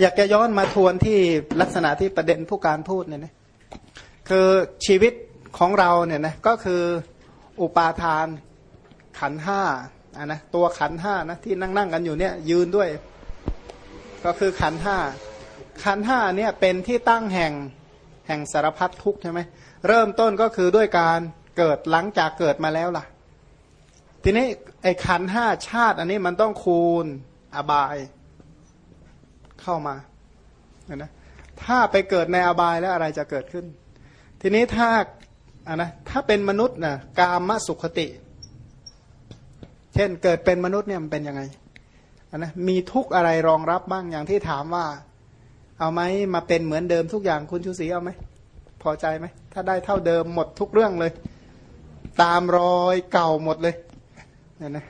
อยากจะย้อนมาทวนที่ลักษณะที่ประเด็นผู้การพูดเนี่ยนะคือชีวิตของเราเนี่ยนะก็คืออุปาทานขันห้าอะนะตัวขันห้านะที่นั่งนั่งกันอยู่เนี่ยยืนด้วย ก็คือขันห้าขันห้าเนี่ยเป็นที่ตั้งแห่งแห่งสารพัดทุกข์ใช่ไหมเริ่มต้นก็คือด้วยการเกิดหลังจากเกิดมาแล้วล่ะ ทีนี้ไอ้ขันห้าชาติอันนี้มันต้องคูณอบาย เข้ามานะถ้าไปเกิดในอบายแล้วอะไรจะเกิดขึ้น ทีนี้ถ้าอะนะถ้าเป็นมนุษย์นะกามสุขติ เช่นเกิดเป็นมนุษย์เนี่ยมันเป็นยังไงอะนะมีทุกอะไรรองรับบ้างอย่างที่ถามว่า เอาไหมมาเป็นเหมือนเดิมทุกอย่างคุณชูศรีเอาไหมพอใจไหมถ้าได้เท่าเดิมหมดทุกเรื่องเลย ตามรอยเก่าหมดเลยเนี่ยนะ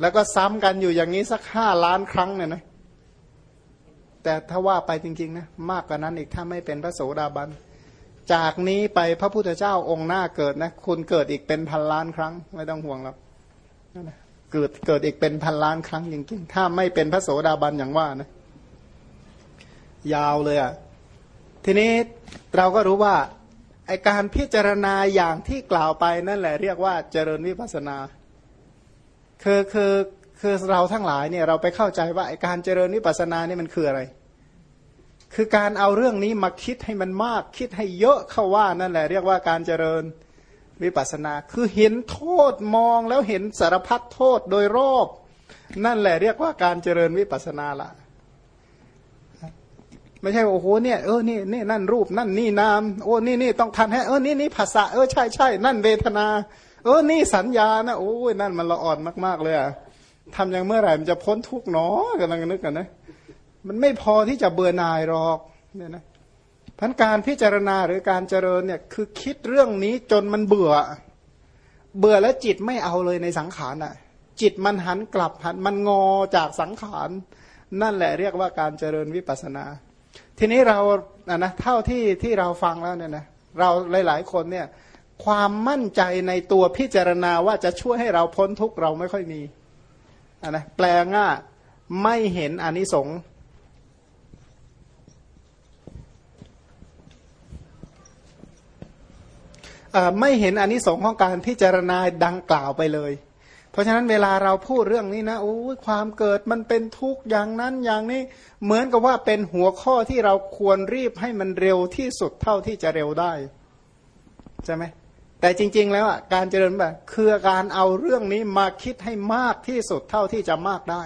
แล้วก็ซ้ำกันอยู่อย่างนี้สักห้าล้านครั้งเนี่ยนะ แต่ถ้าว่าไปจริงๆนะมากกว่านั้นอีกถ้าไม่เป็นพระโสดาบัน จากนี้ไปพระพุทธเจ้าองค์หน้าเกิดนะคุณเกิดอีกเป็นพันล้านครั้ง ไม่ต้องห่วงหรอกเกิดเกิดอีกเป็นพันล้านครั้งจริงๆถ้าไม่เป็นพระโสดาบันอย่างว่านะ ยาวเลยอะ่ะทีนี้เราก็รู้ว่าไอการพิจารณาอย่างที่กล่าวไปนั่นแหละเรียกว่าเจริญวิปัสนาคือคือคือเราทั้งหลายเนี่ยเราไปเข้าใจว่าการเจริญวิปัสสนานี่มันคืออะไร คือการเอาเรื่องนี้มาคิดให้มันมาก คิดให้เยอะเข้าว่านั่นแหละ เรียกว่าการเจริญวิปัสสนา คือเห็นโทษมองแล้วเห็นสารพัดโทษโดยรอบ นั่นแหละเรียกว่าการเจริญวิปัสสนาละไม่ใช่โอ้โหเนี่ยเออนี่นี่นั่นรูปนั่นนี่นามโอ้นี่นี่ต้องทันให้เออนี่นี่ภาษาเออใช่ใช่นั่นเวทนา เออนี่สัญญานะโอ้ยนั่นมันละอ่อนมาก ๆ เลยอะทำอย่างเมื่อไหร่มันจะพ้นทุกข์หนอกำลังนึกกันนะ มันไม่พอที่จะเบื่อหน่ายหรอกเนี่ยนะพันการพิจารณาหรือการเจริญเนี่ยคือคิดเรื่องนี้จนมันเบื่อ เบื่อแล้วจิตไม่เอาเลยในสังขารอะ จิตมันหันกลับหันมันงอจากสังขาร นั่นแหละเรียกว่าการเจริญวิปัสนา ทีนี้เราอะนะเท่าที่ที่เราฟังแล้วเนี่ยนะเราหลาย ๆ คนเนี่ยความมั่นใจในตัวพิจารณาว่าจะช่วยให้เราพ้นทุกข์เราไม่ค่อยมีอันนะแปลง่าไม่เห็นอนิสงส์ ไม่เห็นอนิสงส์ของการพิจารณาดังกล่าวไปเลย เพราะฉะนั้นเวลาเราพูดเรื่องนี้นะโอ้ความเกิดมันเป็นทุกข์อย่างนั้นอย่างนี้เหมือนกับว่าเป็นหัวข้อที่เราควรรีบให้มันเร็วที่สุดเท่าที่จะเร็วได้ใช่ไหมแต่จริง ๆ แล้วอะการเจริญแบบคือการเอาเรื่องนี้มาคิดให้มากที่สุดเท่าที่จะมากได้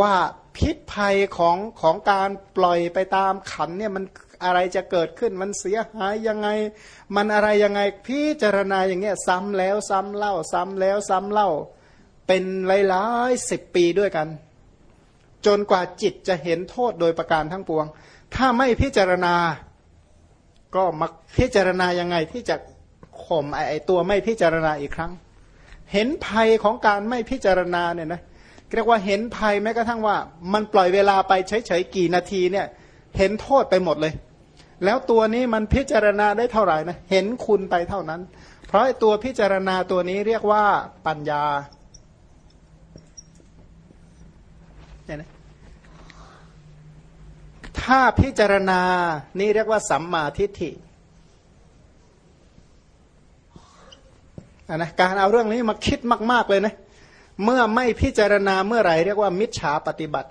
ว่าพิษภัยของของการปล่อยไปตามขันเนี่ยมัน อะไรจะเกิดขึ้น มันเสียหายยังไง มันอะไรยังไงพิจารณาอย่างเงี้ยซ้ำแล้วซ้ำเล่า ซ้ำแล้วซ้ำเล่า เป็นหลายๆสิบปีด้วยกัน จนกว่าจิตจะเห็นโทษโดยประการทั้งปวง ถ้าไม่พิจารณา ก็มาพิจารณายังไงที่จะข่มไอตัวไม่พิจารณาอีกครั้ง เห็นภัยของการไม่พิจารณาเนี่ยนะเรียกว่าเห็นภัยแม้กระทั่งว่า มันปล่อยเวลาไปเฉยๆกี่นาทีเนี่ย เห็นโทษไปหมดเลย แล้วตัวนี้มันพิจารณาได้เท่าไหร่นะเห็นคุณไปเท่านั้น เพราะตัวพิจารณาตัวนี้เรียกว่าปัญญาเนี่ยนะถ้าพิจารณานี่เรียกว่าสัมมาทิฏฐินะการเอาเรื่องนี้มาคิดมาก ๆ เลยนะ เมื่อไม่พิจารณาเมื่อไหร่เรียกว่ามิจฉาปฏิบัติ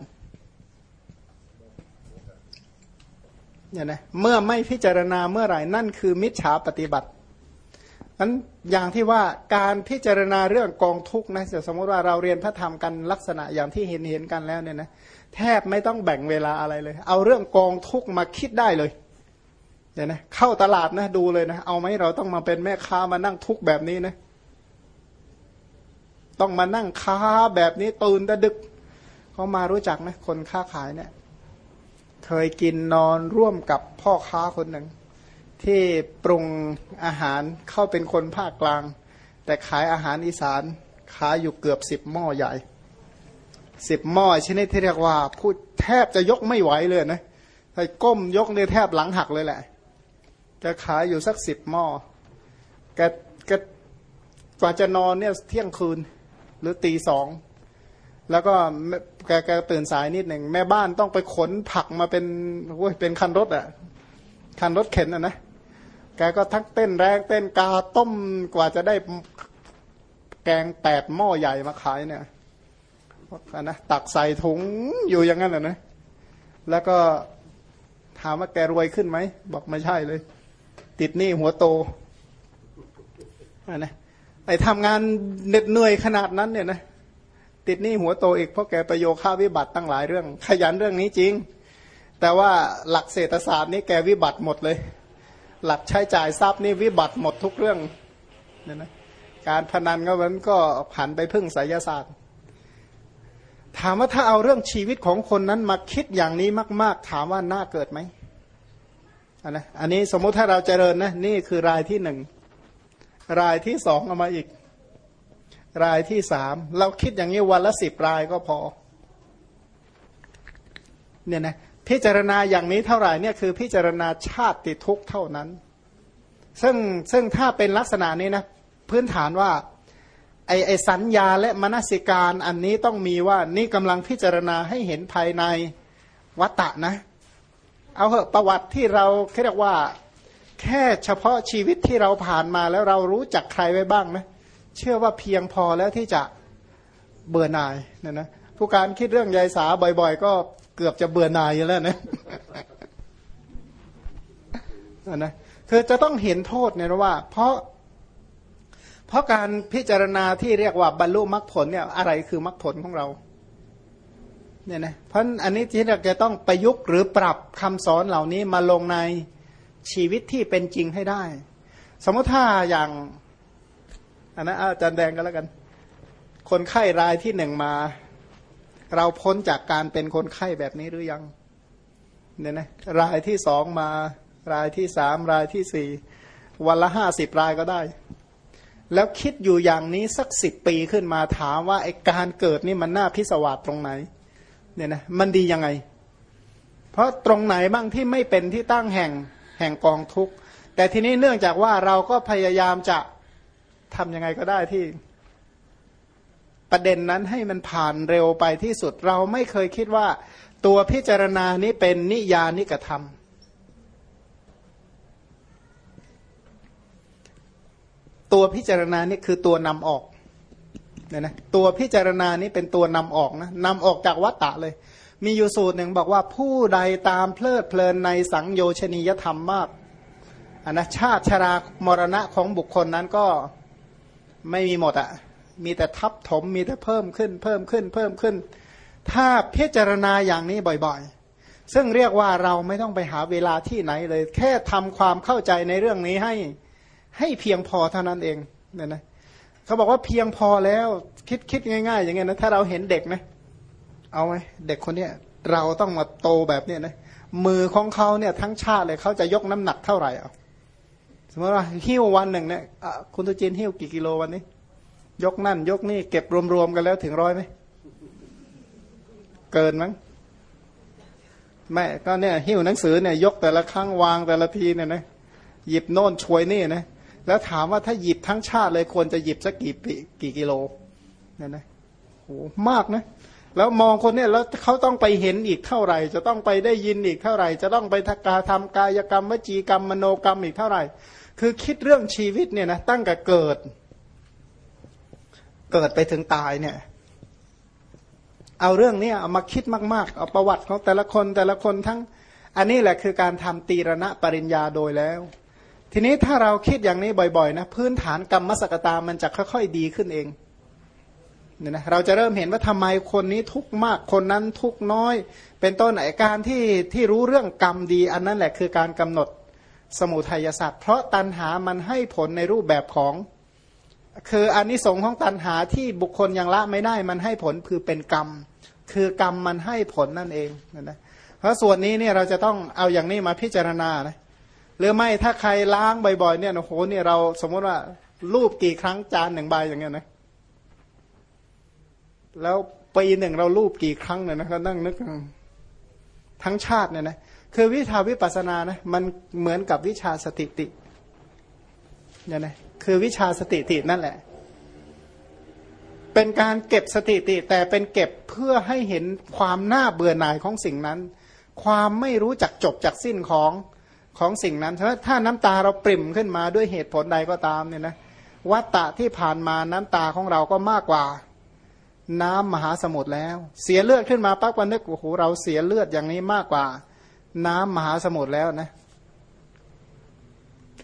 เนี่ยนะเมื่อไม่พิจารณาเมื่อไหร่นั่นคือมิจฉาปฏิบัตินั้นอย่างที่ว่าการพิจารณาเรื่องกองทุกนะสมมติว่าเราเรียนพระธรรมกันลักษณะอย่างที่เห็นเห็นกันแล้วเนี่ยนะแทบไม่ต้องแบ่งเวลาอะไรเลย เอาเรื่องกองทุกมาคิดได้เลยเนี่ยนะเข้าตลาดนะดูเลยนะเอาไหมเราต้องมาเป็นแม่ค้ามานั่งทุกแบบนี้นะต้องมานั่งค้าแบบนี้ตื่นแต่ดึกเขามารู้จักไหมคนค้าขายเนี่ย เคยกินนอนร่วมกับพ่อค้าคนหนึ่ง ที่ปรุงอาหารเข้าเป็นคนภาคกลาง แต่ขายอาหารอีสานขายอยู่เกือบสิบหม้อใหญ่สิบหม้อชนิดที่เรียกว่าพูดแทบจะยกไม่ไหวเลยนะถ้าก้มยกเนี่ยแทบหลังหักเลยแหละจะขายอยู่สักสิบหม้อแกแกกว่าจะนอนเนี่ยเที่ยงคืนหรือตีสอง แล้วก็แกแกตื่นสายนิดหนึ่งแม่บ้านต้องไปขนผักมาเป็นโอ้ยเป็นคันรถอะคันรถเข็นอะนะแกก็ทั้งเต้นแรงเต้นกาต้มกว่าจะได้แกงแปดหม้อใหญ่มาขายเนี่ยนะตักใส่ถุงอยู่อย่างนั้นนะ แล้วก็ถามว่าแกรวยขึ้นไหม บอกไม่ใช่เลย ติดหนี้หัวโตนะไอ้ทำงานเหน็ดเหนื่อยขนาดนั้นเนี่ยนะ ติดหนี้หัวโตอีกเพราะแกประโยค่าวิบัติตั้งหลายเรื่อง ขยันเรื่องนี้จริง แต่ว่าหลักเศรษฐศาสตร์นี่แกวิบัติหมดเลย หลักใช้จ่ายทรัพย์นี่วิบัติหมดทุกเรื่องเนี่ยนะการพนันก็มันก็ผันไปพึ่งไสยศาสตร์ ถามว่าถ้าเอาเรื่องชีวิตของคนนั้นมาคิดอย่างนี้มาก ๆ ถามว่าน่าเกิดไหมอันนะอันนี้สมมุติถ้าเราเจริญนะนี่คือรายที่หนึ่งรายที่สองเอามาอีก รายที่สามเราคิดอย่างนี้วันละสิบรายก็พอเนี่ยนะพิจารณาอย่างนี้เท่าไหร่เนี่ยคือพิจารณาชาติทุกเท่านั้น ซึ่งซึ่งถ้าเป็นลักษณะนี้นะพื้นฐานว่าไอไอสัญญาและมนสิการอันนี้ต้องมีว่านี่กำลังพิจารณาให้เห็นภายในวัตตะนะ เอาเหอะประวัติที่เราเรียกว่า แค่เฉพาะชีวิตที่เราผ่านมาแล้วเรารู้จักใครไว้บ้างนะ เชื่อว่าเพียงพอแล้วที่จะเบื่อหน่ายเนี่ยนะผู้การคิดเรื่องยายสาบ่อย ๆ ก็เกือบจะเบื่อหน่ายอยู่แล้วนะนะคือจะต้องเห็นโทษเนี่ยว่า เพราะ เพราะการพิจารณาที่เรียกว่าบรรลุมรรคผลเนี่ยอะไรคือมรรคผลของเราเนี่ยนะเพราะอันนี้ที่เราจะต้องประยุกต์หรือปรับคำสอนเหล่านี้มาลงในชีวิตที่เป็นจริงให้ได้ สมมติถ้าอย่าง อันนั้นอาจารย์แดงก็แล้วกัน คนไข้รายที่หนึ่งมา เราพ้นจากการเป็นคนไข้แบบนี้หรือยังเนี่ยนะรายที่สองมา รายที่สามรายที่สี่วันละห้าสิบรายก็ได้ แล้วคิดอยู่อย่างนี้สักสิบปีขึ้นมาถามว่าไอการเกิดนี่มันน่าพิศวาสตรงไหนเนี่ยนะมันดียังไง เพราะตรงไหนบ้างที่ไม่เป็นที่ตั้งแห่งแห่งกองทุกข์แต่ทีนี้เนื่องจากว่าเราก็พยายามจะ ทำยังไงก็ได้ที่ ประเด็นนั้นให้มันผ่านเร็วไปที่สุด เราไม่เคยคิดว่า ตัวพิจารณานี้เป็นนิยานิกธรรมตัวพิจารณานี่คือตัวนำออกเนี่ยนะตัวพิจารณานี้เป็นตัวนำออกนะนำออกจากวัตตะเลย มีอยู่สูตรหนึ่งบอกว่าผู้ใดตามเพลิดเพลินในสังโยชนียธรรมมากอนนะชาติชรามรณะของบุคคลนั้นก็ ไม่มีหมดอะมีแต่ทับถมมีแต่เพิ่มขึ้น เพิ่มขึ้น เพิ่มขึ้น ถ้าพิจารณาอย่างนี้บ่อยๆ ซึ่งเรียกว่าเราไม่ต้องไปหาเวลาที่ไหนเลย แค่ทำความเข้าใจในเรื่องนี้ให้ให้เพียงพอเท่านั้นเองเนี่ยนะเขาบอกว่าเพียงพอแล้วคิดคิดง่าย ๆ อย่างเงี้ยนะถ้าเราเห็นเด็กนะเอาไหมเด็กคนเนี้ยเราต้องมาโตแบบเนี้ยนะมือของเขาเนี่ยทั้งชาติเลยเขาจะยกน้ำหนักเท่าไหร่เอา สมมติว่าหิ้ววันหนึ่งเนี่ยคุณตุจินหิ้วกี่กิโลวันนี้ ยกนั่น ยกนี่เก็บรวมๆกันแล้วถึงร้อยไหมเกินมั้งแม่ก็เนี่ยหิ้วหนังสือเนี่ยยกแต่ละครั้งวางแต่ละทีเนี่ยนะหยิบโน่นช่วยนี่นะแล้วถามว่าถ้าหยิบทั้งชาติเลยควรจะหยิบสักกี่กี่กิโลเนี่ยนะโหมากนะ แล้วมองคนเนี่ยแล้วเขาต้องไปเห็นอีกเท่าไหร่ จะต้องไปได้ยินอีกเท่าไหร่ จะต้องไปทกาทำกายกรรมวจีกรรมมโนกรรมอีกเท่าไหร่ คือคิดเรื่องชีวิตเนี่ยนะตั้งแต่เกิด เกิดไปถึงตายเนี่ย เอาเรื่องนี้เอามาคิดมาก ๆ เอาประวัติของแต่ละคนแต่ละคนทั้ง อันนี้แหละคือการทำตีรณะปริญญาโดยแล้ว ทีนี้ถ้าเราคิดอย่างนี้บ่อย ๆ นะ พื้นฐานกรรมสกตามันจะค่อย ๆ ดีขึ้นเองเนี่ยนะเราจะเริ่มเห็นว่าทำไมคนนี้ทุกมากคนนั้นทุกน้อย เป็นต้นไหนการที่ที่รู้เรื่องกรรมดี อันนั้นแหละคือการกำหนด สมุทัยศาสตร์เพราะตันหามันให้ผลในรูปแบบของ คืออนนิสงส์ของตันหาที่บุคคลยังละไม่ได้มันให้ผลคือเป็นกรรม คือกรรมมันให้ผลนั่นเองนะเพราะส่วนนี้เนี่ยเราจะต้องเอาอย่างนี้มาพิจารณานะหรือไม่ถ้าใครล้างบ่อยๆเนี่ยโอ้โหเนี่ยเราสมมติว่ารูปกี่ครั้งจานหนึ่งใบอย่างเงี้ยนะแล้วปีหนึ่งเราลูบกี่ครั้งเนี่ยนะก็นั่งนึกทั้งชาติเนี่ยนะ คือวิชาวิปัสสนานะมันเหมือนกับวิชาสติติเนี่ยนะคือวิชาสติตินั่นแหละ เป็นการเก็บสถิติ แต่เป็นเก็บเพื่อให้เห็นความน่าเบื่อหน่ายของสิ่งนั้น ความไม่รู้จักจบจากสิ้นของของสิ่งนั้นเพราะถ้าน้ำตาเราปริ่มขึ้นมาด้วยเหตุผลใดก็ตามเนี่ยนะวัตตะที่ผ่านมาน้ำตาของเราก็มากกว่า น้ำมหาสมุทรแล้ว เสียเลือดขึ้นมาปั๊บวันนึกโอ้โหเราเสียเลือดอย่างนี้มากกว่า น้ำมหาสมุทรแล้วนะ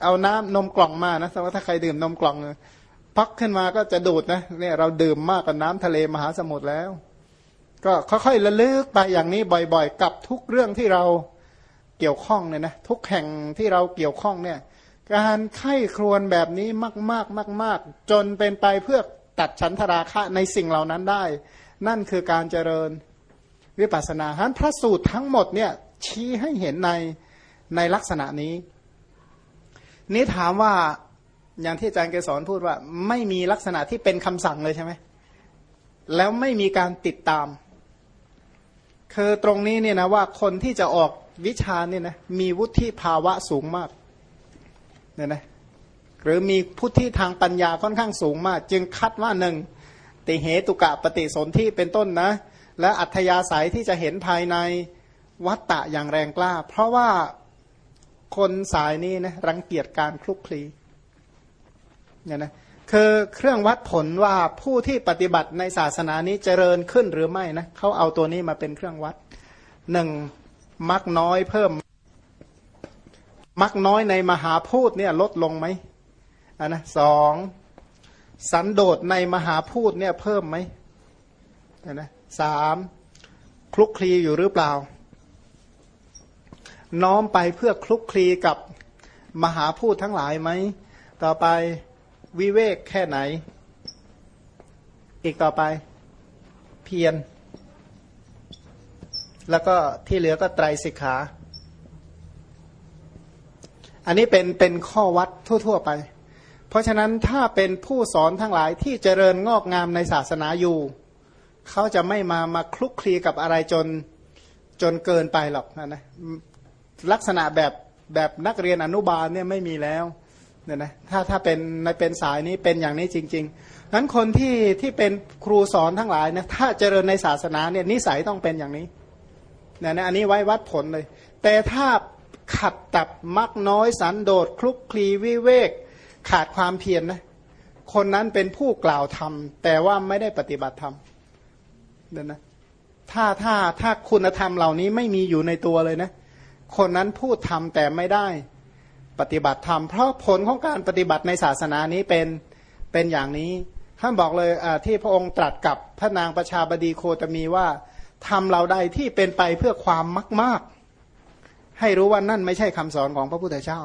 เอาน้ำนมกล่องมานะสมมติถ้าใครดื่มนมกล่องพักขึ้นมาก็จะดูดนะเนี่ยเราดื่มมากกว่าน้ำทะเลมหาสมุทรแล้ว ก็ค่อยๆระลึกไปอย่างนี้บ่อยๆ กับทุกเรื่องที่เราเกี่ยวข้องเนี่ยนะทุกแห่งที่เราเกี่ยวข้องเนี่ย การไข้ครวนแบบนี้มากๆมาก ๆ จนเป็นไปเพื่อตัดฉันทราคะในสิ่งเหล่านั้นได้ นั่นคือการเจริญวิปัสสนาฮันพระสูตรทั้งหมดเนี่ย ชี้ให้เห็นในในลักษณะนี้ นี้ถามว่าอย่างที่อาจารย์เกสรพูดว่า ไม่มีลักษณะที่เป็นคำสั่งเลยใช่ไหมแล้วไม่มีการติดตาม คือตรงนี้เนี่ยนะว่าคนที่จะออกวิชาเนี่ยนะมีวุฒิภาวะสูงมากเนี่ยนะหรือมีพุทธิทางปัญญาค่อนข้างสูงมาก จึงคัดว่าหนึ่งติเหตุกะปฏิสนธิเป็นต้นนะ และอัธยาศัยที่จะเห็นภายใน วัตตะอย่างแรงกล้า เพราะว่าคนสายนี้นะรังเกียจการคลุกคลีเนี่ยนะคือเครื่องวัดผลว่าผู้ที่ปฏิบัติในศาสนานี้เจริญขึ้นหรือไม่นะเขาเอาตัวนี้มาเป็นเครื่องวัดหนึ่งมักน้อยเพิ่ม มักน้อยในมหาพูดเนี่ยลดลงไหมอันนะสองสันโดษในมหาพูดเนี่ยเพิ่มไหมอันนะสามคลุกคลีอยู่หรือเปล่า น้อมไปเพื่อคลุกคลีกับมหาพูดทั้งหลายไหม ต่อไปวิเวกแค่ไหน อีกต่อไปเพียร แล้วก็ที่เหลือก็ไตรสิกขา อันนี้เป็นเป็นข้อวัดทั่ว ๆ ไป เพราะฉะนั้นถ้าเป็นผู้สอนทั้งหลายที่เจริญงอกงามในศาสนาอยู่ เขาจะไม่มามาคลุกคลีกับอะไรจนจนเกินไปหรอกนะนะ ลักษณะแบบแบบนักเรียนอนุบาลเนี่ยไม่มีแล้วเนี่ยนะถ้าถ้าเป็นในเป็นสายนี้เป็นอย่างนี้จริงๆนั้นคนที่ที่เป็นครูสอนทั้งหลายนะถ้าเจริญในศาสนาเนี่ยนิสัยต้องเป็นอย่างนี้เนี่ยนะอันนี้ไว้วัดผลเลย แต่ถ้าขัดตับมักน้อยสันโดษคลุกคลีวิเวก ขาดความเพียรนนะคนนั้นเป็นผู้กล่าวธรรม แต่ว่าไม่ได้ปฏิบัติธรรมเนี่ยนะถ้าถ้าถ้าคุณธรรมเหล่านี้ไม่มีอยู่ในตัวเลยนะ คนนั้นพูดธรรมแต่ไม่ได้ปฏิบัติธรรม เพราะผลของการปฏิบัติในศาสนานี้เป็นเป็นอย่างนี้ท่านบอกเลยที่พระองค์ตรัสกับพระนางประชาบดีโคตมีว่าทำเราใดที่เป็นไปเพื่อความมากมากให้รู้ว่านั่นไม่ใช่คำสอนของพระพุทธเจ้า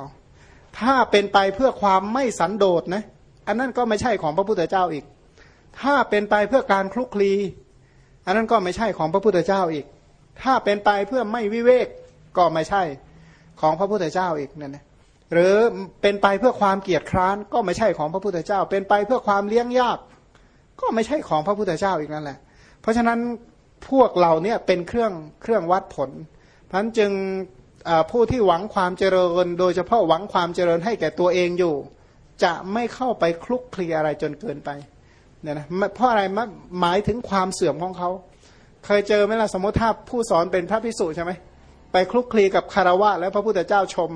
ถ้าเป็นไปเพื่อความไม่สันโดษนะอันนั้นก็ไม่ใช่ของพระพุทธเจ้าอีก ถ้าเป็นไปเพื่อการคลุกคลี อันนั้นก็ไม่ใช่ของพระพุทธเจ้าอีก ถ้าเป็นไปเพื่อไม่วิเวก ก็ไม่ใช่ของพระพุทธเจ้าอีกนั่นนะหรือเป็นไปเพื่อความเกียรติคร้านก็ไม่ใช่ของพระพุทธเจ้า เป็นไปเพื่อความเลี้ยงยาก ก็ไม่ใช่ของพระพุทธเจ้าอีกนั่นแหละ เพราะฉะนั้นพวกเราเนี่ยเป็นเครื่องเครื่องวัดผลพันจึงผู้ที่หวังความเจริญ โดยเฉพาะหวังความเจริญให้แก่ตัวเองอยู่ จะไม่เข้าไปคลุกคลีอะไรจนเกินไปเนี่ยนะเพราะอะไรหมายถึงความเสื่อมของเขา เคยเจอไหมล่ะสมมติถ้าผู้สอนเป็นพระพิสุใช่ไหม ไปคลุกคลีกับคารวะแล้วพระพุทธเจ้าชม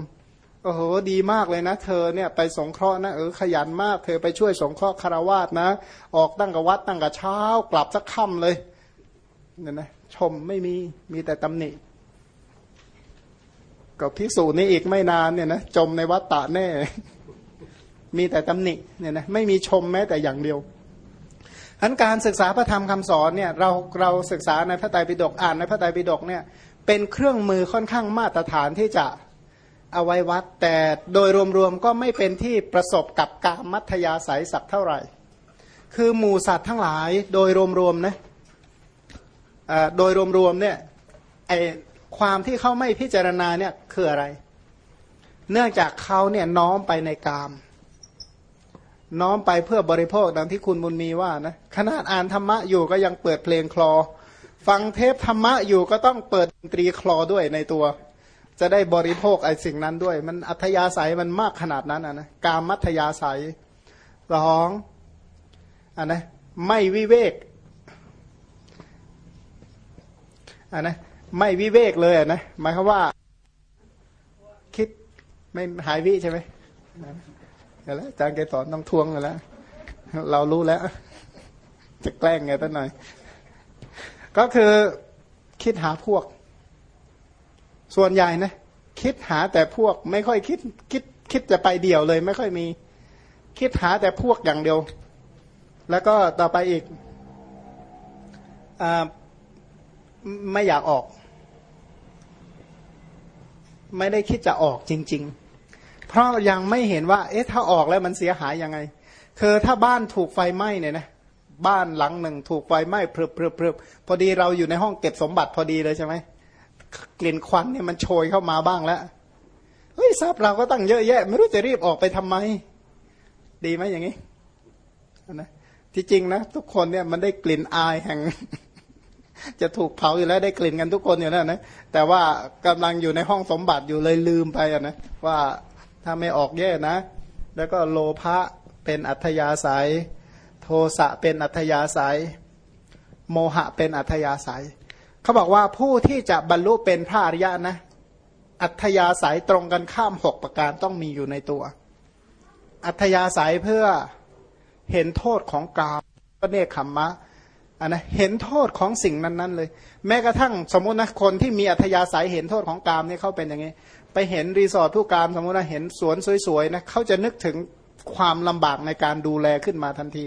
โอ้โหดีมากเลยนะ เธอเนี่ยไปสงเคราะห์นะเออขยันมาก เธอไปช่วยสงเคราะห์คารวาสนะ ออกตั้งกับวัดตั้งกับเช้า กลับสักค่ำเลยเนี่ยนะชมไม่มีมีแต่ตำหนิกับพิสูจน์นี้อีกไม่นานเนี่ยนะจมในวัดตะแน่ มีแต่ตำหนิเนี่ยนะไม่มีชมแม้แต่อย่างเดียวอันการศึกษาพระธรรมคำสอนเนี่ยเราเราศึกษาในพระไตรปิฎกอ่านในพระไตรปิฎกเนี่ย เป็นเครื่องมือค่อนข้างมาตรฐานที่จะเอาไว้วัด แต่โดยรวมๆก็ไม่เป็นที่ประสบกับกามัธยาศัยสักเท่าไหร่ คือหมูสัตว์ทั้งหลายโดยรวมๆนะโดยรวมๆเนี่ยไอความที่เขาไม่พิจารณาเนี่ยคืออะไร เนื่องจากเขาเนี่ยน้อมไปในกาม น้อมไปเพื่อบริโภคดังที่คุณบุญมีว่านะขนาดอ่านธรรมะอยู่ก็ยังเปิดเพลงคลอ ฟังเทปธรรมะอยู่ก็ต้องเปิดดนตรีคลอด้วยในตัว จะได้บริโภคไอ้สิ่งนั้นด้วย มันอัธยาศัยมันมากขนาดนั้นนะกามมัธยาศัยสองอันนะไม่วิเวกอ่านะไม่วิเวกเลยนะหมายความว่า คิดไม่หายวิใช่ไหมเดี๋ยวแล้วอาจารย์แกสอนต้องทวงกันแล้วเรารู้แล้ว จะแกล้งไงตั้งหน่อย ก็คือคิดหาพวก ส่วนใหญ่นะคิดหาแต่พวกไม่ค่อยคิดคิดคิดจะไปเดี่ยวเลย ไม่ค่อยมี คิดหาแต่พวกอย่างเดียว แล้วก็ต่อไปอีกอไม่อยากออก ไม่ได้คิดจะออกจริง ๆ เพราะยังไม่เห็นว่า เอ๊ะถ้าออกแล้วมันเสียหายยังไง คือถ้าบ้านถูกไฟไหม้เนี่ยนะ บ้านหลังหนึ่ง ถูกไฟไหม้เพลิบเพลิบเพลิบพอดีเราอยู่ในห้องเก็บสมบัติพอดีเลยใช่ไหมกลิ่นควันเนี่ยมันโชยเข้ามาบ้างแล้วเฮ้ยทรัพย์เราก็ตั้งเยอะแยะ ไม่รู้จะรีบออกไปทำไม ดีไหมอย่างนี้นะที่จริงนะทุกคนเนี่ยมันได้กลิ่นอายแห่ง จะถูกเผาอยู่แล้วได้กลิ่นกันทุกคนอยู่แล้วนะแต่ว่ากำลังอยู่ในห้องสมบัติอยู่เลยลืมไปอะนะว่าถ้าไม่ออกแย่นะ แล้วก็โลภะเป็นอัธยาศัย โทสะเป็นอัธยาศัย โมหะเป็นอัธยาศัย เขาบอกว่าผู้ที่จะบรรลุเป็นพระอริยะนะ อัธยาศัยตรงกันข้ามหกประการต้องมีอยู่ในตัว อัธยาศัยเพื่อเห็นโทษของกามก็เนคขมมะอันนะเห็นโทษของสิ่งนั้นๆเลย แม้กระทั่งสมมตินะคนที่มีอัธยาศัยเห็นโทษของกามนี่เขาเป็นอย่างนี้ ไปเห็นรีสอร์ทผู้กามสมมตินะเห็นสวนสวยๆนะเขาจะนึกถึงความลำบากในการดูแลขึ้นมาทันที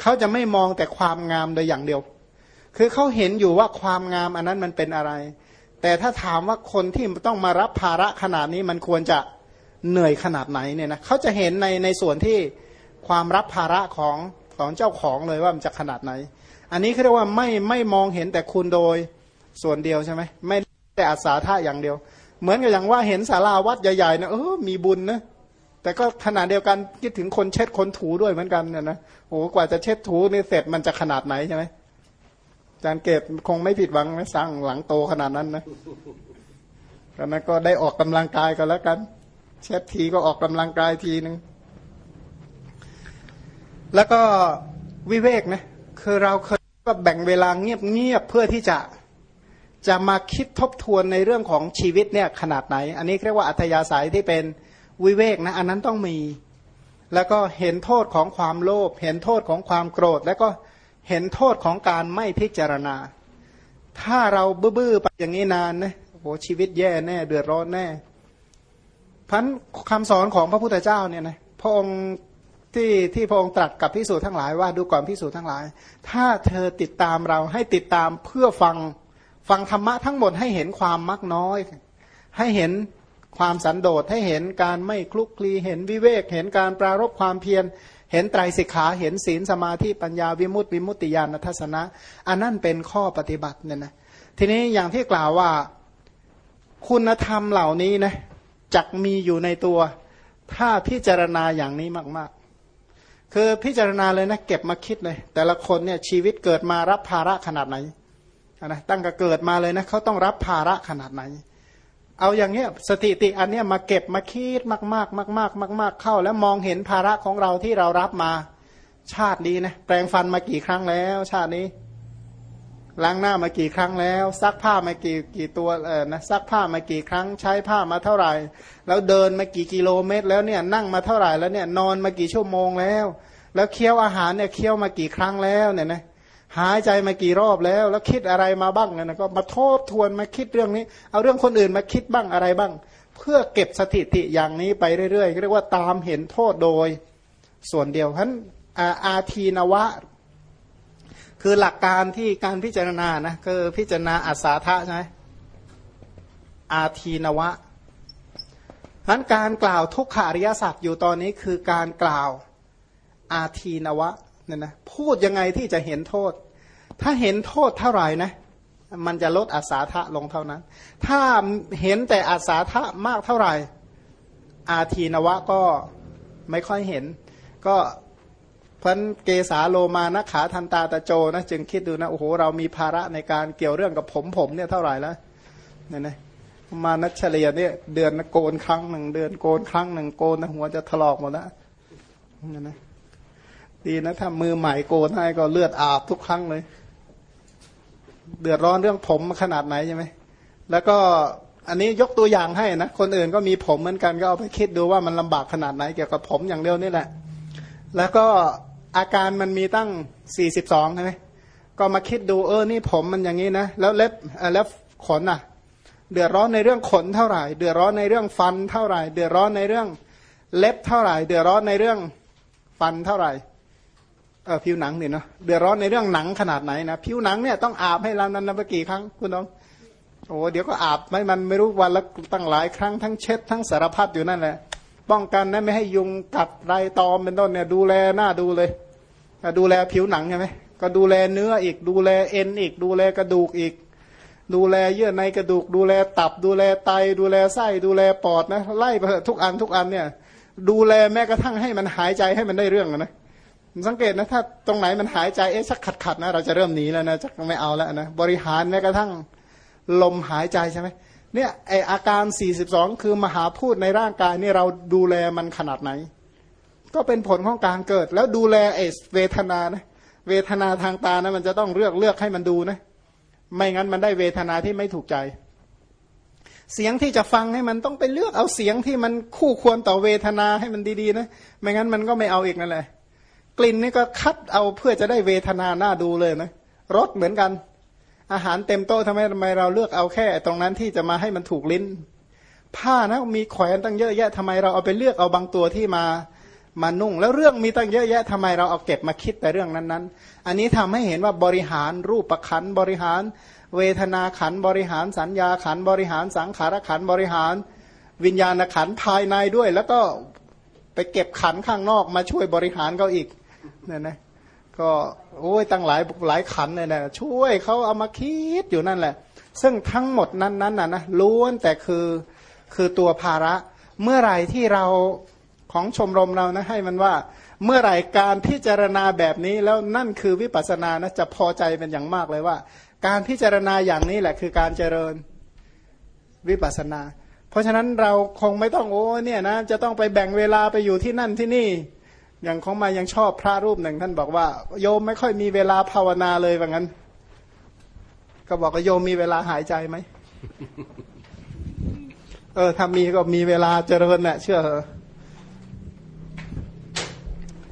เขาจะไม่มองแต่ความงามโดยอย่างเดียว คือเขาเห็นอยู่ว่าความงามอันนั้นมันเป็นอะไร แต่ถ้าถามว่าคนที่ต้องมารับภาระขนาดนี้มันควรจะเหนื่อยขนาดไหนเนี่ยนะเขาจะเห็นในในส่วนที่ความรับภาระของของเจ้าของเลยว่ามันจะขนาดไหน อันนี้เขาเรียกว่าไม่ไม่มองเห็นแต่คุณโดยส่วนเดียวใช่ไหมไม่แต่อาสาท่าอย่างเดียว เหมือนกับอย่างว่าเห็นศาลาวัดใหญ่ๆนะเออมีบุญนะ แต่ก็ขนาดเดียวกันคิดถึงคนเช็ดคนถูด้วยเหมือนกันนะนะโอ้กว่าจะเช็ดถูนี่เสร็จมันจะขนาดไหนใช่ไหมอาจารย์เกตคงไม่ผิดหวังนะสร้างหลังโตขนาดนั้นนะตอนนั้นก็ได้ออกกำลังกายกันแล้วกัน เช็ดทีก็ออกกำลังกายทีหนึ่งแล้วก็วิเวกนะคือเราเคยก็แบ่งเวลาเงียบๆเพื่อที่จะจะมาคิดทบทวนในเรื่องของชีวิตเนี่ยขนาดไหน อันนี้เรียกว่าอัธยาศัยที่เป็น วิเวกนะอันนั้นต้องมี แล้วก็เห็นโทษของความโลภเห็นโทษของความโกรธ แล้วก็เห็นโทษของการไม่พิจารณา ถ้าเราบื้อๆไปอย่างนี้นานนะโอ้ชีวิตแย่แน่ เดือดร้อนแน่พันคำสอนของพระพุทธเจ้าเนี่ยนะพระองค์ที่ที่พระองค์ตรัสกับพิสูจน์ทั้งหลายว่าดูก่อนพิสูจน์ทั้งหลาย ถ้าเธอติดตามเราให้ติดตามเพื่อฟังฟังธรรมะทั้งหมดให้เห็นความมักน้อย ให้เห็น ความสันโดษให้เห็นการไม่คลุกคลีเห็นวิเวก เห็นการปรารบความเพียร เห็นไตรสิกขาเห็นศีลสมาธิปัญญาวิมุตติวิมุตติญาณทัศนะ อันนั้นเป็นข้อปฏิบัติเนี่ยนะทีนี้อย่างที่กล่าวว่าคุณธรรมเหล่านี้นะจักมีอยู่ในตัว ถ้าพิจารณาอย่างนี้มาก ๆ คือพิจารณาเลยนะเก็บมาคิดเลย แต่ละคนเนี่ยชีวิตเกิดมารับภาระขนาดไหนนะตั้งแต่เกิดมาเลยนะเขาต้องรับภาระขนาดไหน เอาอย่างเนี้ยสถิติอันเนี้ยมาเก็บมาคิดมากมากมากมากมากมากเข้า แล้วมองเห็นภาระของเราที่เรารับมาชาตินี้นะแปลงฟันมากี่ครั้งแล้ว ชาตินี้ ล้างหน้ามากี่ครั้งแล้ว ซักผ้ามากี่กี่ตัวเออนะซักผ้ามากี่ครั้ง ใช้ผ้ามาเท่าไหร่ แล้วเดินมากี่กิโลเมตร แล้วเนี่ยนั่งมาเท่าไหร่แล้วเนี่ยนอนมากี่ชั่วโมงแล้ว แล้วเคี้ยวอาหารเนี่ยเคี้ยวมากี่ครั้งแล้วเนี่ยนะ หายใจมากี่รอบแล้ว แล้วคิดอะไรมาบ้างนะก็มาทบทวนมาคิดเรื่องนี้ เอาเรื่องคนอื่นมาคิดบ้างอะไรบ้าง เพื่อเก็บสถิติอย่างนี้ไปเรื่อยๆเรียกว่าตามเห็นโทษโดย ส่วนเดียวท่านอาทีนวะ คือหลักการที่การพิจารณานะคือพิจารณาอาสาทะใช่ไหมอาทีนวะนั้นการกล่าวทุกขาริยสัจอยู่ตอนนี้คือการกล่าวอาทีนวะเนี่ยนะพูดยังไงที่จะเห็นโทษ ถ้าเห็นโทษเท่าไหร่นะ มันจะลดอาสาทะลงเท่านั้น ถ้าเห็นแต่อาสาทะมากเท่าไหร่ อาทีนวะก็ไม่ค่อยเห็น ก็พันเกสาโลมานะขาทันตาตะโจนะจึงคิดดูนะโอ้โหเรามีภาระในการเกี่ยวเรื่องกับผมผมเนี่ยเท่าไหร่แล้วเนี่ยนะมานัเฉลี่ยเนี่ยเดือนโกนครั้งหนึ่งเดือนโกนครั้งหนึ่งโกนนะหัวจะถลอกหมดแล้วเนี่ยนะดีนะถ้ามือใหม่โกนให้ก็เลือดอาบทุกครั้งเลย เดือดร้อนเรื่องผมขนาดไหนใช่ไหมแล้วก็อันนี้ยกตัวอย่างให้นะ คนอื่นก็มีผมเหมือนกันก็เอาไปคิดดูว่ามันลำบากขนาดไหนเกี่ยวกับผมอย่างเดียวนี่แหละ แล้วก็อาการมันมีตั้งสี่สิบสองใช่ไหมก็มาคิดดูเออนี่ผมมันอย่างนี้นะ แล้วเล็บแล้วขนอะ เดือดร้อนในเรื่องขนเท่าไหร่ เดือดร้อนในเรื่องฟันเท่าไหร่ เดือดร้อนในเรื่องเล็บเท่าไหร่ เดือดร้อนในเรื่องฟันเท่าไหร่ ผิวหนังเนี่ยเนาะเดือดร้อนในเรื่องหนังขนาดไหนนะผิวหนังเนี่ยต้องอาบให้เรานันนับกี่ครั้งคุณน้องโอ้เดี๋ยวก็อาบไม่มันไม่รู้วันละตั้งหลายครั้งทั้งเช็ดทั้งสารพัดอยู่นั่นแหละ ป้องกันนะไม่ให้ยุงกัดไรตอมเป็นต้นเนี่ยดูแลหน้าดูเลยดูแลผิวหนังใช่ไหมก็ดูแลเนื้ออีกดูแลเอ็นอีกดูแลกระดูกอีก ดูแลเยื่อในกระดูก ดูแลตับ ดูแลไต ดูแลไส้ดูแลปอดนะไล่ไปทุกอันทุกอันเนี่ย ดูแลแม้กระทั่งให้มันหายใจให้มันได้เรื่องนะ สังเกตนะถ้าตรงไหนมันหายใจเอ๊ะสักขัดขัดนะเราจะเริ่มหนีแล้วนะจะไม่เอาแล้วนะบริหารแม้กระทั่งลมหายใจใช่ไหมเนี่ยไออาการ 42 คือมหาพูดในร่างกายนี่เราดูแลมันขนาดไหน ก็เป็นผลของการเกิด แล้วดูแลไอเวทนานะเวทนาทางตานะมันจะต้องเลือกเลือกให้มันดูนะไม่งั้นมันได้เวทนาที่ไม่ถูกใจ เสียงที่จะฟังให้มันต้องไปเลือกเอาเสียงที่มันคู่ควรต่อเวทนาให้มันดีๆนะไม่งั้นมันก็ไม่เอาอีกนั่นแหละ กลิ่นนี่ก็คัดเอาเพื่อจะได้เวทนาหน้าดูเลยนะรสเหมือนกัน อาหารเต็มโต๊ะทำไมทำไมเราเลือกเอาแค่ ตรงนั้นที่จะมาให้มันถูกลิ้น ผ้านะมีแขวนตั้งเยอะแยะทำไมเราเอาไปเลือกเอาบางตัวที่มามานุ่ง แล้วเรื่องมีตั้งเยอะแยะทำไมเราเอาเก็บมาคิดแต่เรื่องนั้นๆ อันนี้ทำให้เห็นว่าบริหารรูปประคันบริหาร เวทนาขันบริหารสัญญาขันบริหารสังขารขันบริหาร วิญญาณขันภายในด้วย แล้วก็ไปเก็บขันข้างนอกมาช่วยบริหารเขาอีก เนี่ยนะก็โอ้ยตั้งหลายหลายขันเลยนะช่วยเขาเอามาคิดอยู่นั่นแหละ ซึ่งทั้งหมดนั้นนั้นนะนะล้วนแต่คือคือตัวภาระเมื่อไหร่ที่เราของชมรมเรานะให้มันว่า เมื่อไหร่การพิจารณาแบบนี้แล้วนั่นคือวิปัสสนานะจะพอใจเป็นอย่างมากเลยว่า การพิจารณาอย่างนี้แหละคือการเจริญวิปัสสนา เพราะฉะนั้นเราคงไม่ต้องโอ้เนี่ยนะจะต้องไปแบ่งเวลาไปอยู่ที่นั่นที่นี่ อย่างของมายังชอบพระรูปหนึ่ง ท่านบอกว่าโยมไม่ค่อยมีเวลาภาวนาเลยว่างั้น ก็บอกว่าโยมมีเวลาหายใจไหมเออถ้ามีก็มีเวลาเจริญแหละเชื่อเถอ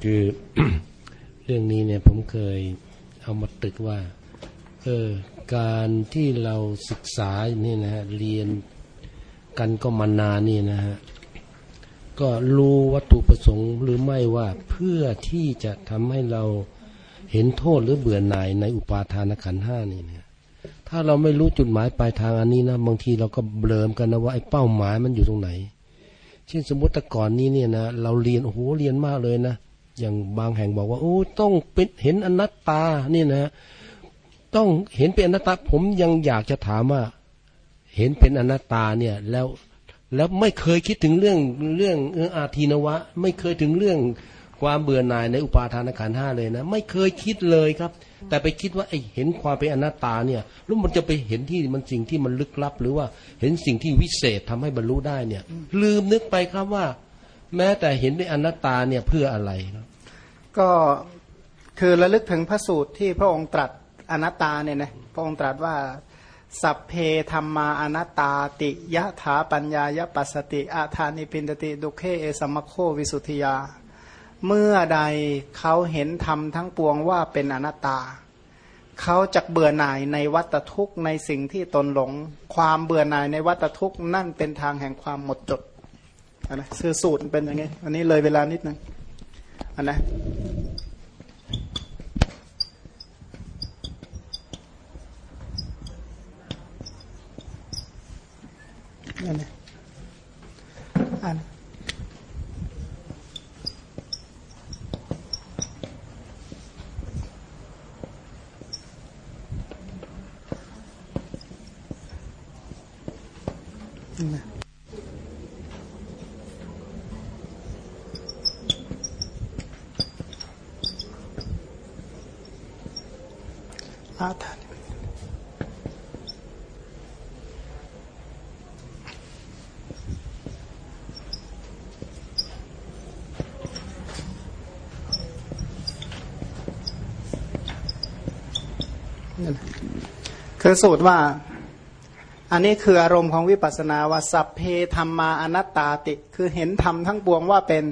คือเรื่องนี้เนี่ยผมเคยเอามาตึกว่าเออการที่เราศึกษานี่นะฮะเรียนกันก็มานานนี่นะฮะ ก็รู้วัตถุประสงค์หรือไม่ว่าเพื่อที่จะทำให้เราเห็นโทษหรือเบื่อหน่ายในอุปาทานขันห้านี่เนี่ยถ้าเราไม่รู้จุดหมายปลายทางอันนี้นะบางทีเราก็เบลมกันนะว่าไอ้เป้าหมายมันอยู่ตรงไหน เช่นสมมติแต่ก่อนนี้เนี่ยนะเราเรียนโอ้โหเรียนมากเลยนะอย่างบางแห่งบอกว่าโอ้ต้องเป็นเห็นอนัตตานี่นะ ต้องเห็นเป็นอนัตตาผมยังอยากจะถามว่า เห็นเป็นอนัตตาเนี่ยแล้ว แล้วไม่เคยคิดถึงเรื่องเรื่องอาทีนวะ ไม่เคยถึงเรื่องความเบื่อหน่ายในอุปาทานขันห้าเลยนะ ไม่เคยคิดเลยครับ แต่ไปคิดว่าไอ้เห็นความเป็นอนัตตาเนี่ยแล้วมันจะไปเห็นที่มันสิ่งที่มันลึกลับ หรือว่าเห็นสิ่งที่วิเศษทำให้บรรลุได้เนี่ย ลืมนึกไปครับว่า แม้แต่เห็นเป็นอนัตตาเนี่ยเพื่ออะไรครับก็คือระลึกถึงพระสูตรที่พระองค์ตรัสอนัตตาเนี่ยนะพระองค์ตรัสว่า สัพเพธรรมาอนัตตาติยะถาปัญญายปัสสติอาธานิปินติดุเคเอสมโควิสุทธิยา เมื่อใดเขาเห็นธรรมทั้งปวงว่าเป็นอนัตตา เขาจะเบื่อหน่ายในวัตทุกข์ในสิ่งที่ตนหลง ความเบื่อหน่ายในวัตทุกข์นั่นเป็นทางแห่งความหมดจดนะซื้อสูตรเป็นยังไงอันนี้เลยเวลานิดนึงอันนะ อันนี้อันนะอาถรร รือสูตรว่า อันนี้คืออารมณ์ของวิปัสสนาว่าสัพเพธรรมาอนัตตาติ คือเห็นธรรมทั้งปวงว่าเป็น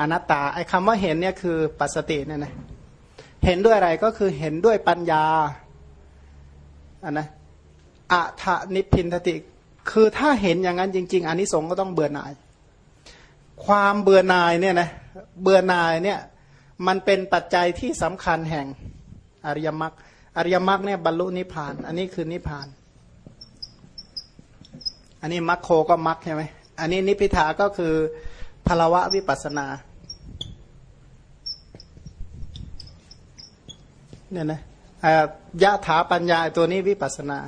อนัตตาไอ้คำว่าเห็นเนี่ยคือปัสสติเนี่ยนะเห็นด้วยอะไรก็คือเห็นด้วยปัญญาอันนะอัฐนิพินทติคือถ้าเห็นอย่างนั้นจริง ๆอันนี้สงก็ต้องเบื่อหน่าย ความเบื่อหน่ายเนี่ยนะเบื่อหน่ายเนี่ยมันเป็นปัจจัยที่สำคัญแห่งอริยมรรค อริยมรรคเนี่ยบรรลุนิพพาน อันนี้คือนิพพาน อันนี้มรรคโคก็มรรคใช่ไหมอันนี้นิพิทาก็คือพลวะวิปัสนาเนี่ยนะยะถาปัญญาตัวนี้วิปัสนา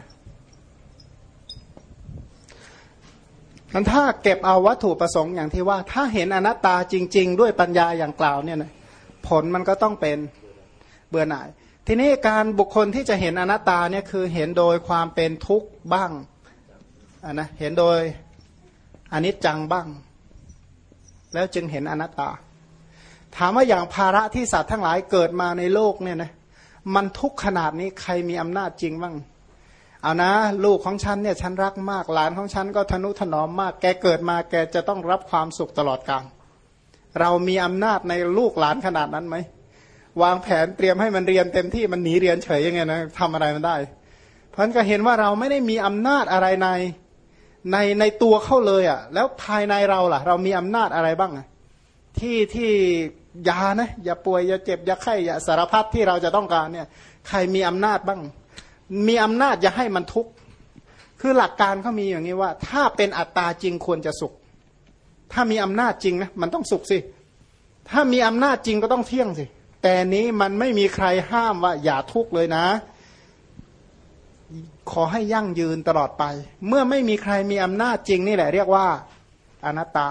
มันถ้าเก็บเอาวัตถุประสงค์อย่างที่ว่า ถ้าเห็นอนัตตาจริง ๆ ด้วยปัญญาอย่างกล่าวเนี่ยนะผลมันก็ต้องเป็นเบื่อหน่าย ทีนี้การบุคคลที่จะเห็นอนัตตาเนี่ยคือเห็นโดยความเป็นทุกข์บ้างนนะเห็นโดยอนิจจังบ้าง แล้วจึงเห็นอนัตตา ถามว่าอย่างภาระที่สัตว์ทั้งหลายเกิดมาในโลกเนี่ยนะมันทุกขนาดนี้ใครมีอำนาจจริงบ้างเอานะ ลูกของฉันเนี่ยฉันรักมากหลานของฉันก็ทนุถนอมมาก แกเกิดมาแกจะต้องรับความสุขตลอดกาลเรามีอำนาจในลูกหลานขนาดนั้นไหม วางแผนเตรียมให้มันเรียนเต็มที่มันหนีเรียนเฉยยังไงนะทำอะไรมันได้ เพราะนั้นก็เห็นว่าเราไม่ได้มีอำนาจอะไรในในในตัวเข้าเลยอะ่ะ แล้วภายในเราล่ะ เรามีอำนาจอะไรบ้างอะที่ที่ยานะอย่าป่วยอย่าเจ็บอย่าไข้อย่าสารพัดที่เราจะต้องการเนี่ย ใครมีอำนาจบ้าง มีอำนาจอย่าให้มันทุกข์คือหลักการเขามีอย่างนี้ว่า ถ้าเป็นอัตตาจริงควรจะสุข ถ้ามีอำนาจจริงนะมันต้องสุขสิถ้ามีอำนาจจริงก็ต้องเที่ยงสิ แต่นี้มันไม่มีใครห้ามว่าอย่าทุกข์เลยนะ ขอให้ยั่งยืนตลอดไป เมื่อไม่มีใครมีอำนาจจริงนี่แหละ เรียกว่าอนัตตา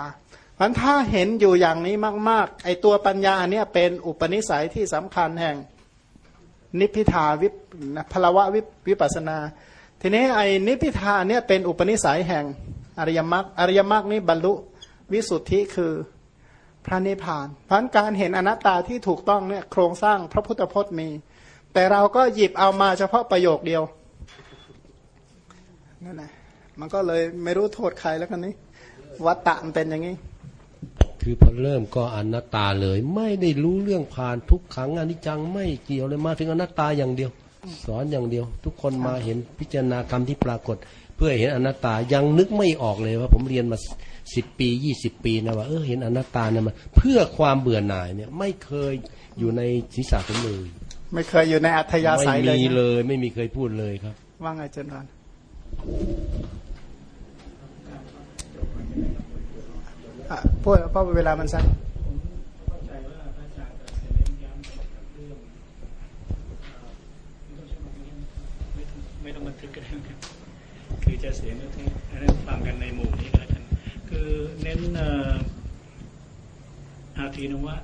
พันถ้าเห็นอยู่อย่างนี้มาก ๆ ไอตัวปัญญาเนี่ยเป็นอุปนิสัยที่สำคัญแห่งนิพพิทาวิปพลวะวิวิปัสนา ทีนี้ไอนิพพิทาเนี่ยเป็นอุปนิสัยแห่งอริยมรรคอริยมรรคนี้บรรลุวิสุทธิคือ พระนิพพานพันการเห็นอนัตตาที่ถูกต้องเนี่ยโครงสร้างพระพุทธพจน์มี แต่เราก็หยิบเอามาเฉพาะประโยคเดียวนั่นแหละมันก็เลยไม่รู้โทษใครแล้วกันนี้วัตตะมันเป็นอย่างนี้ คือพอเริ่มก็อนัตตาเลย ไม่ได้รู้เรื่องผ่านทุกขังอนิจจังไม่เกี่ยวเลยมาถึงอนัตตาอย่างเดียว สอนอย่างเดียว ทุกคนมาเห็นพิจารณากรรมที่ปรากฏ เพื่อเห็นอนัตตายังนึกไม่ออกเลยว่าผมเรียนมาสิบปียี่สิบปีนะว่าเออเห็นอนัตตาเนี่ยมาเพื่อความเบื่อหน่ายเนี่ยไม่เคยอยู่ในศีรษะผมเลยไม่เคยอยู่ในอัธยาศัยเลยไม่มีเลย ไม่มีเคยพูดเลยครับ ว่าไงเจนรานพูดเพราะเวลามันสั้นไม่ต้องบันทึกกันคือ จะเสียงก็ที่ฟังกันในหมู่นี้ก็แล้วกันคือเน้นอาทีนวะ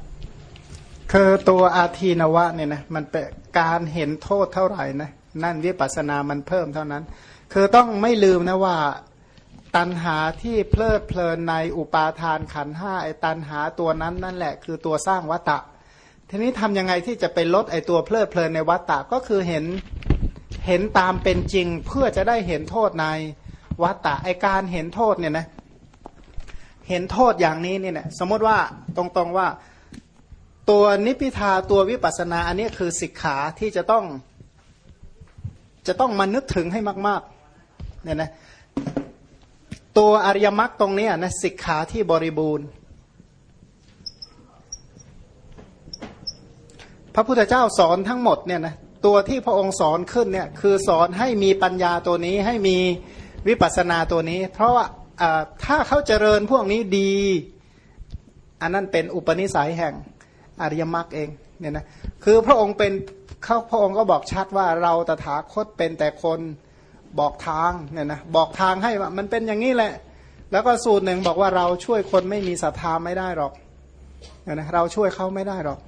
คือตัวอาทีนวะเนี่ยนะมันเป็นการเห็นโทษเท่าไหร่นะนั่นวิปัสสนามันเพิ่มเท่านั้น คือต้องไม่ลืมนะว่าตันหาที่เพลิดเพลินในอุปาทานขันห้าไอตันหาตัวนั้นนั่นแหละ คือตัวสร้างวัตตะ ทีนี้ทำยังไงที่จะไปลดไอตัวเพลิดเพลินในวัตตะก็คือเห็น เห็นตามเป็นจริงเพื่อจะได้เห็นโทษในวัตตะไอการเห็นโทษเนี่ยนะเห็นโทษอย่างนี้เนี่ยนะสมมติว่าตรงๆว่าตัวนิพิทาตัววิปัสนา อันนี้คือสิกขาที่จะต้อง จะต้องมานึกถึงให้มากๆเนี่ยนะตัวอริยมรรคตรงนี้นะสิกขาที่บริบูรณ์ พระพุทธเจ้าสอนทั้งหมดเนี่ยนะ ตัวที่พระองค์สอนขึ้นเนี่ยคือสอนให้มีปัญญาตัวนี้ให้มีวิปัสสนาตัวนี้ เพราะว่าถ้าเขาเจริญพวกนี้ดี อันนั้นเป็นอุปนิสัยแห่งอริยมรรคเองเนี่ยนะคือพระองค์เป็นเขาพระองค์ก็บอกชัดว่าเราตถาคตเป็นแต่คนบอกทางเนี่ยนะบอกทางให้ว่ามันเป็นอย่างนี้แหละ แล้วก็สูตรหนึ่งบอกว่าเราช่วยคนไม่มีศรัทธาไม่ได้หรอกเนี่ยนะเราช่วยเขาไม่ได้หรอก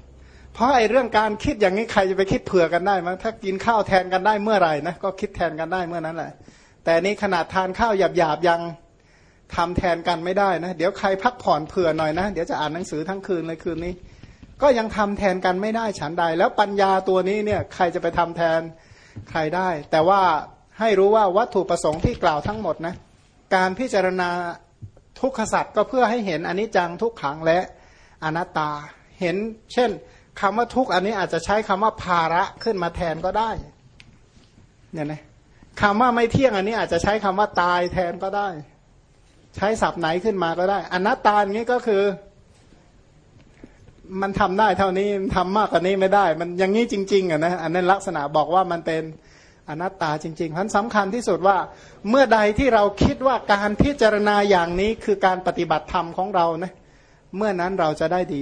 เพราะไอ้เรื่องการคิดอย่างนี้ใครจะไปคิดเผื่อกันได้มั้งถ้ากินข้าวแทนกันได้เมื่อไหร่นะก็คิดแทนกันได้เมื่อนั้นแหละแต่นี้ขนาดทานข้าวหยาบๆยังทำแทนกันไม่ได้นะเดี๋ยวใครพักผ่อนเผื่อหน่อยนะ เดี๋ยวจะอ่านหนังสือทั้งคืนเลยคืนนี้ ก็ยังทำแทนกันไม่ได้ฉันใด แล้วปัญญาตัวนี้เนี่ยใครจะไปทำแทนใครได้ แต่ว่าให้รู้ว่าวัตถุประสงค์ที่กล่าวทั้งหมดนะการพิจารณาทุกขสัตว์ก็เพื่อให้เห็นอนิจจังทุกขังและอนัตตา เห็นเช่น คำว่าทุกอันนี้อาจจะใช้คำว่าภาระขึ้นมาแทนก็ได้เนี่ยนะคำว่าไม่เที่ยงอันนี้อาจจะใช้คำว่าตายแทนก็ได้ ใช้ศัพท์ไหนขึ้นมาก็ได้อนัตตาอย่างนี้ก็คือ มันทำได้เท่านี้ทำมากกว่านี้ไม่ได้ มันอย่างนี้จริง ๆอะนะอันนั้นลักษณะบอกว่ามันเป็นอนัตตาจริงๆเพราะสำคัญที่สุดว่า เมื่อใดที่เราคิดว่าการพิจารณาอย่างนี้คือการปฏิบัติธรรมของเรานะเมื่อนั้นเราจะได้ดี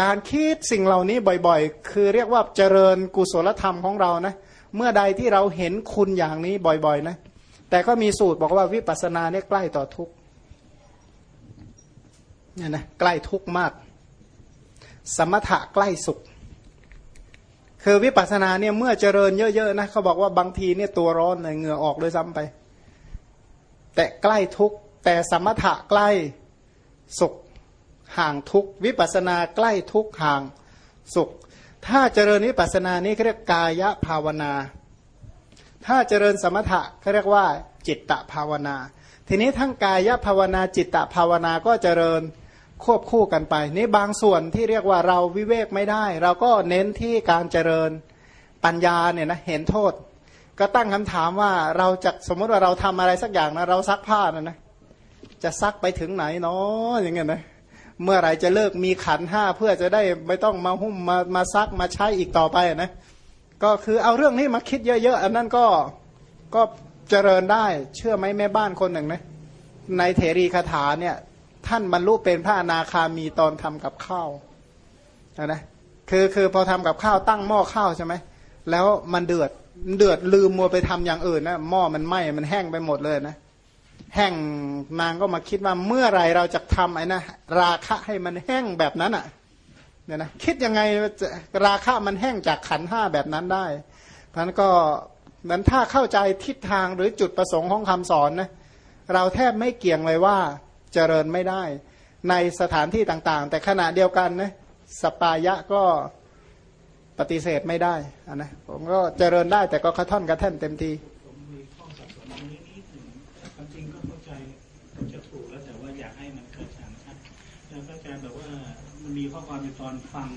การคิดสิ่งเหล่านี้บ่อยๆ คือเรียกว่าเจริญกุศลธรรมของเรานะเมื่อใดที่เราเห็นคุณอย่างนี้บ่อยๆนะแต่ก็มีสูตรบอกว่าวิปัสสนาเนี่ยใกล้ต่อทุกเนี่ยนะใกล้ทุกมาก สมถะใกล้สุข คือวิปัสสนาเนี่ยเมื่อเจริญเยอะๆนะเขาบอกว่าบางทีเนี่ยตัวร้อนเลยเหงื่อออกด้วยซ้ำไป แต่ใกล้ทุกแต่สมถะใกล้สุข ห่างทุกวิปัสนาใกล้ทุกห่างสุข ถ้าเจริญวิปัสนานี้เขาเรียกกายภาวนา ถ้าเจริญสมถะเขาเรียกว่า จิตตภาวนา ทีนี้ทั้งกายภาวนาจิตตภาวนาก็เจริญควบคู่กันไปนี่บางส่วนที่เรียกว่าเราวิเวกไม่ได้ เราก็เน้นที่การเจริญปัญญาเนี่ยนะเห็นโทษ ก็ตั้งคำถามว่าเราจะสมมติว่าเราทำอะไรสักอย่างนะเราซักผ้านะนะจะซักไปถึงไหนเนาะอย่างเงี้ยนะ เมื่อไหร่จะเลิกมีขันห้าเพื่อจะได้ไม่ต้องมาหุ้มมามาซักมาใช้อีกต่อไปนะก็คือเอาเรื่องนี้มาคิดเยอะ ๆ อันนั้นก็ก็เจริญได้เชื่อไหมแม่บ้านคนหนึ่งนะในเถรีคาถาเนี่ยท่านบรรลุเป็นพระอนาคามีตอนทำกับข้าวนะคือคือพอทำกับข้าวตั้งหม้อข้าวใช่ไหมแล้วมันเดือดเดือดลืมมัวไปทำอย่างอื่นนะหม้อมันไหม้มันแห้งไปหมดเลยนะ แห้งนางก็มาคิดว่าเมื่อไรเราจะทำไอ้นะราคะให้มันแห้งแบบนั้นอะเนี่ยนะคิดยังไงราคะมันแห้งจากขันห้าแบบนั้นได้เพราะนั้นก็นั้นถ้าเข้าใจทิศทางหรือจุดประสงค์ของคำสอนนะเราแทบไม่เกี่ยงเลยว่าเจริญไม่ได้ ในสถานที่ต่างๆ แต่ขณะเดียวกันนะสปายะก็ปฏิเสธไม่ได้อะนะผมก็เจริญได้แต่ก็กระท่อนกระแท่นเต็มที มีข้อความในตอนฟัง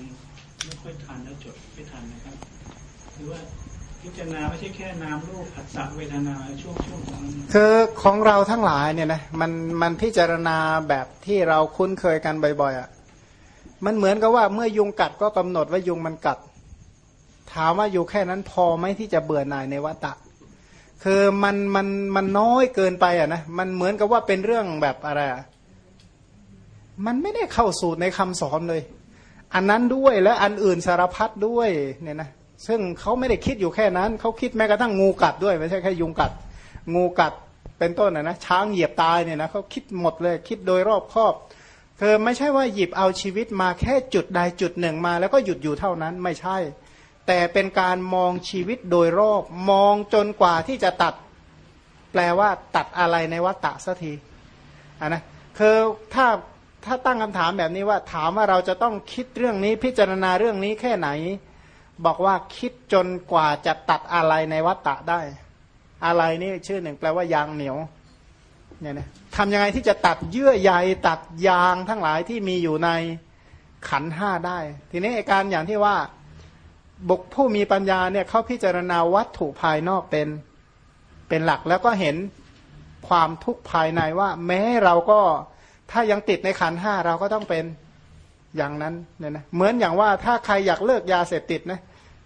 ไม่ค่อยทันแล้วจดไม่ทันนะครับหรือว่าพิจารณาไม่ใช่แค่นามรูปผัสสะเวทนาช่วงช่วงของคือของเราทั้งหลายเนี่ยนะมันมันพิจารณาแบบที่เราคุ้นเคยกันบ่อยๆอะมันเหมือนกับว่าเมื่อยุงกัดก็กำหนดว่ายุงมันกัด ถามว่าอยู่แค่นั้นพอไหมที่จะเบื่อหน่ายในวัตะ คือมันมันมันน้อยเกินไปอะนะมันเหมือนกับว่าเป็นเรื่องแบบอะไรอะ มันไม่ได้เข้าสูตรในคำสอนเลย อันนั้นด้วยและอันอื่นสารพัดด้วยเนี่ยนะซึ่งเขาไม่ได้คิดอยู่แค่นั้น เขาคิดแม้กระทั่งงูกัดด้วยไม่ใช่แค่ยุงกัด งูกัดเป็นต้นนะนะช้างเหยียบตายเนี่ยนะเขาคิดหมดเลยคิดโดยรอบครอบคือไม่ใช่ว่าหยิบเอาชีวิตมาแค่จุดใดจุดหนึ่งมา แล้วก็หยุดอยู่เท่านั้นไม่ใช่ แต่เป็นการมองชีวิตโดยรอบ มองจนกว่าที่จะตัด แปลว่าตัดอะไรในวัฏฏะสักทีอะนะคือถ้า ถ้าตั้งคำถามแบบนี้ว่า ถามว่าเราจะต้องคิดเรื่องนี้พิจารณาเรื่องนี้แค่ไหน บอกว่าคิดจนกว่าจะตัดอะไรในวัตตะได้ อะไรนี่ชื่อหนึ่งแปลว่ายางเหนียวเนี่ยนะทำยังไงที่จะตัดเยื่อใยตัดยางทั้งหลายที่มีอยู่ในขันห้าได้ ทีนี้อาการอย่างที่ว่าบุคผู้มีปัญญาเนี่ยเขาพิจารณาวัตถุภายนอกเป็นเป็นหลักแล้วก็เห็นความทุกข์ภายในว่า แม้เราก็ ถ้ายังติดในขันห้าเราก็ต้องเป็นอย่างนั้นเนี่ยนะเหมือนอย่างว่าถ้าใครอยากเลิกยาเสพติดนะ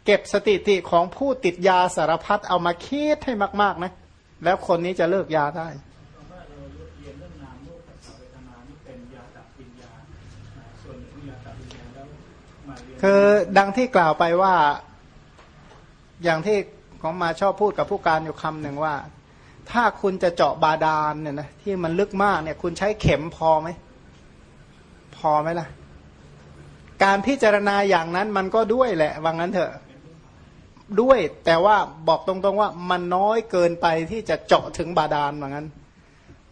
เก็บสติติของผู้ติดยาสารพัดเอามาคิดให้มาก ๆ นะ แล้วคนนี้จะเลิกยาได้คือดังที่กล่าวไปว่าอย่างที่ของมาชอบพูดกับผู้การอยู่คำหนึ่งว่า ถ้าคุณจะเจาะบาดาลเนี่ยนะที่มันลึกมากเนี่ย คุณใช้เข็มพอไหม พอไหมล่ะ การพิจารณาอย่างนั้นมันก็ด้วยแหละว่างั้นเถอะด้วย แต่ว่าบอกตรงๆว่ามันน้อยเกินไปที่จะเจาะถึงบาดาลว่างั้น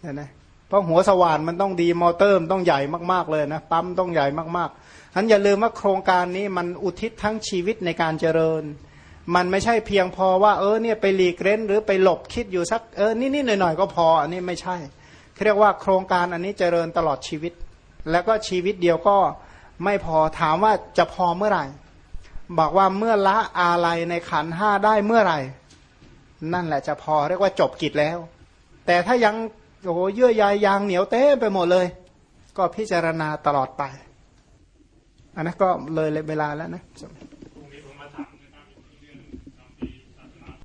เห็นไหมเพราะหัวสว่านมันต้องดีมอเตอร์มต้องใหญ่มากๆเลยนะปั๊มต้องใหญ่มากๆฉะนั้นอย่าลืมว่าโครงการนี้มันอุทิศทั้งชีวิตในการเจริญ มันไม่ใช่เพียงพอว่าเออเนี่ยไปหลีกเล่นหรือไปหลบคิดอยู่สักเออนิดๆหน่อยๆก็พออันนี้ไม่ใช่เรียกว่าโครงการอันนี้เจริญตลอดชีวิต แล้วก็ชีวิตเดียวก็ไม่พอถามว่าจะพอเมื่อไหร่ บอกว่าเมื่อละอาลัยในขันห้าได้เมื่อไหร่ นั่นแหละจะพอเรียกว่าจบกิจแล้ว แต่ถ้ายังโอ้โหเยื่อใยยางเหนียวเต้ไปหมดเลย ก็พิจารณาตลอดไป อันนั้นก็เลยเวลาแล้วนะ